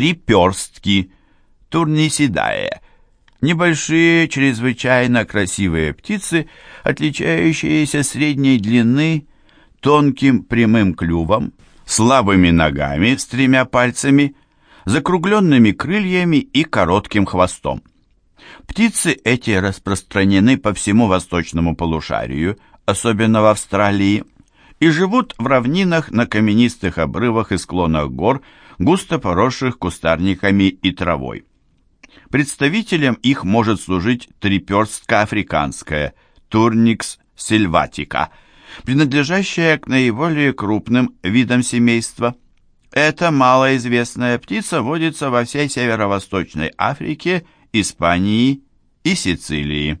Триперстки, турнисидае. Небольшие, чрезвычайно красивые птицы, отличающиеся средней длины, тонким прямым клювом, слабыми ногами с тремя пальцами, закругленными крыльями и коротким хвостом. Птицы эти распространены по всему восточному полушарию, особенно в Австралии, и живут в равнинах на каменистых обрывах и склонах гор, густо поросших кустарниками и травой. Представителем их может служить триперстка африканская, турникс сильватика, принадлежащая к наиболее крупным видам семейства. Эта малоизвестная птица водится во всей северо-восточной Африке, Испании и Сицилии.